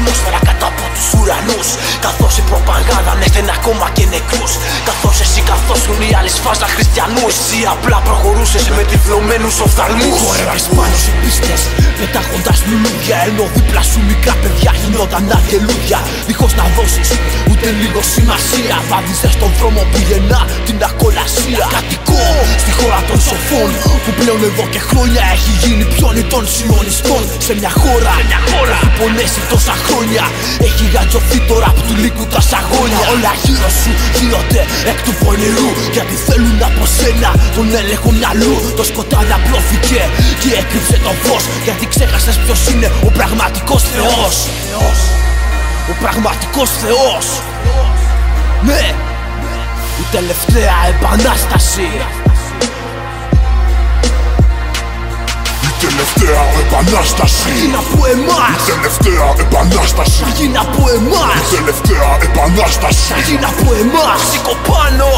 σε νεκρά η ατμόσφαιρα κάτω από τους ουρανούς. Καθώς η προπαγάνδα ανέφερε ακόμα και νεκρούς. Καθώς εσύ καθώς οι άλλοι σφάζα χριστιανούς. Εσύ απλά προχωρούσες με τυφλωμένους οφθαλμούς. Χορεύεις πάνω σε πίστες πετάγοντας λουλούδια Ενώ δίπλα σου μικρά παιδιά γινόταν αγγελούδια Δίχως να δώσεις ούτε λίγο σημασία. Βάδιζες στον δρόμο που γεννά την ακολασία. Κατοικώ στη χώρα των σοφών Που πλέον εδώ και χρόνια έχει γίνει πιόνι των σιωνιστών Σε μια χώρα, σε μια χώρα έχει πονέσει τόσα χρόνια. Έχει γατζωθεί τώρα από του λύκου τα σαγόνια. Όλα γύρω σου γίνονται εκ του πονηρού Γιατί θέλουν από σένα τον έλεγχο μυαλού. Το σκοτάδι απλώθηκε και έκρυψε το φως. Γιατί ξέχασες ποιος είναι ο πραγματικός Θεός. Ο πραγματικός Θεός. Ναι. Η τελευταία επανάσταση τελευταία επανάσταση. Γίνει από εμάς. Η τελευταία επανάσταση. Γίνει από εμάς. Η τελευταία επανάσταση. Γίνει από εμάς. Σήκω πάνω,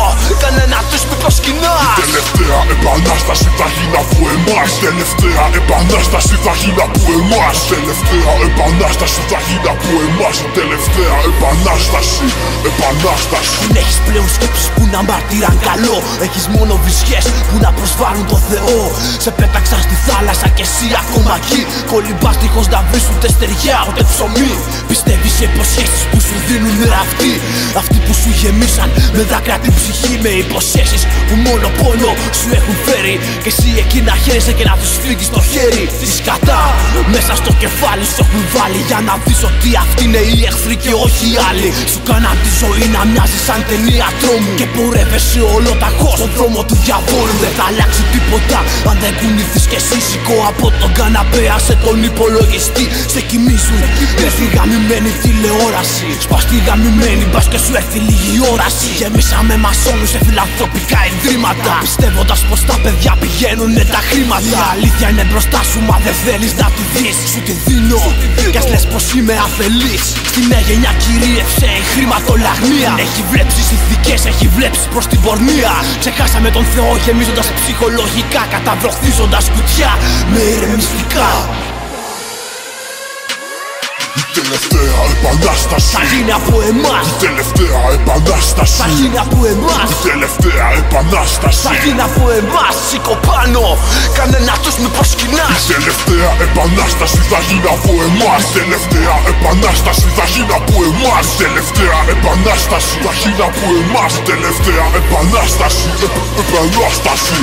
κανένα τους μη προσκυνά Η τελευταία επανάσταση θα γίνει από εμάς. Η τελευταία επανάσταση θα γίνει από εμάς. Η τελευταία επανάσταση θα γίνει από εμάς. Η τελευταία επανάσταση. Επανάσταση. Δεν έχεις πλέον σκέψεις που να μαρτυράν καλό. Έχεις μόνο βυσιές που να προσβάλλουν το Θεό. Σε πέταξα στη θάλασσα και εσύ ακόμα εκεί. Κολυμπάς δίχως να βρεις ούτε στεριά ούτε ψωμί. Πιστεύεις σε υποσχέσεις που σου δίνουν αυτοί. Αυτοί που σου γεμίσαν με δάκρυα την ψυχή Με υποσχέσεις που μόνο πόνο σου έχουν φέρει. Και εσύ εκεί να χαίρεσαι και να τους φύγεις το χέρι. Τη σκατά μέσα στο κεφάλι σου έχουν βάλει Για να δεις ότι αυτοί είναι οι εχθροί και όχι οι άλλοι. Σου κάναν τη ζωή να μοιάζει σαν ταινία τρόμου. Και πορεύεσαι όλο ταχώς στον δρόμο του διαβόλου. Δεν θα αλλάξει τίποτα αν δεν κουνηθείς κι εσύ σηκώ από τον καναπέ σε τον υπολογιστή. Σε κοιμίζουν με τη γαμημένη τηλεόραση. Σπάς τη γαμημένη μπας και σου έρθει λίγη όραση. Γεμίσαμε μασόνους σε φιλανθρωπικά ιδρύματα. Πιστεύοντας πως τα παιδιά πηγαίνουν τα χρήματα. Η αλήθεια είναι μπροστά σου μα δεν θέλεις να τη δεις. Σου τη δίνω κι ας λες πως είμαι αφελής. Στη νέα γενιά κυρίευσε η χρηματολαγνία. Έχει βλέψεις ηθικές, έχει βλέψεις προς την πορνεία. Ξεχάσαμε τον Θεό γεμίζοντας ψυχολογικά Καταβροχθίζοντας κουτιά με ηρεμιστικά. Η τελευταία επανάσταση. Θα γίνει από εμάς. Η τελευταία επανάσταση. Θα γίνει από εμάς. Η τελευταία επανάσταση. Θα γίνει από εμάς. Σήκω πάνω. Κανένα τους μη προσκυνάς. Η τελευταία επανάσταση θα γίνει από εμάς. Η τελευταία επανάσταση θα γίνει από εμάς. Η τελευταία επανάσταση θα γίνει από εμάς. Η τελευταία επανάσταση. Επανάσταση